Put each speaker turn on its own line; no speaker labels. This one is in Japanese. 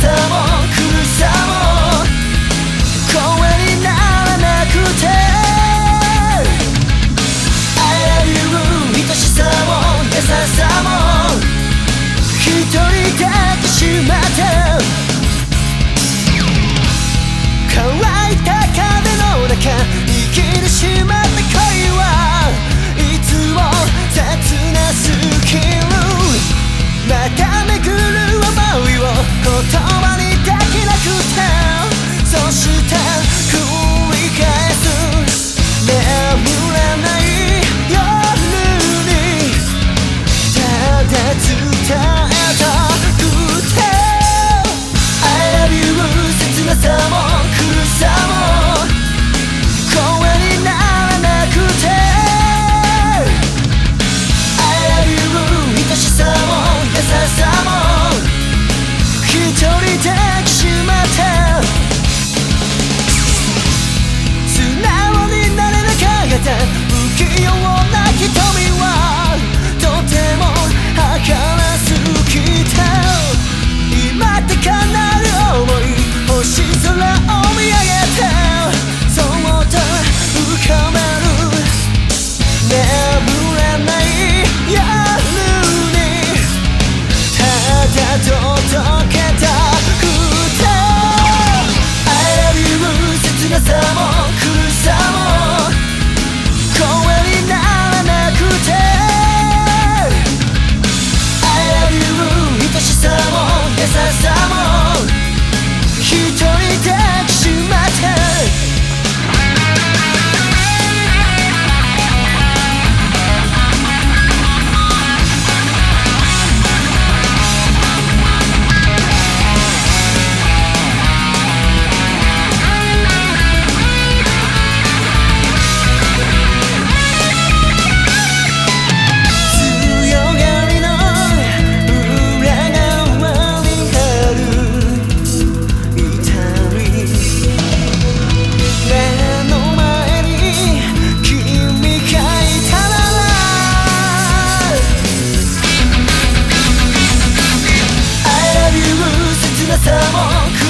さも苦しさも声にならなくて I love 愛しさも優しさも一人だけしまって乾いた風の中握りしまった恋はいつも切なす Yeah. さも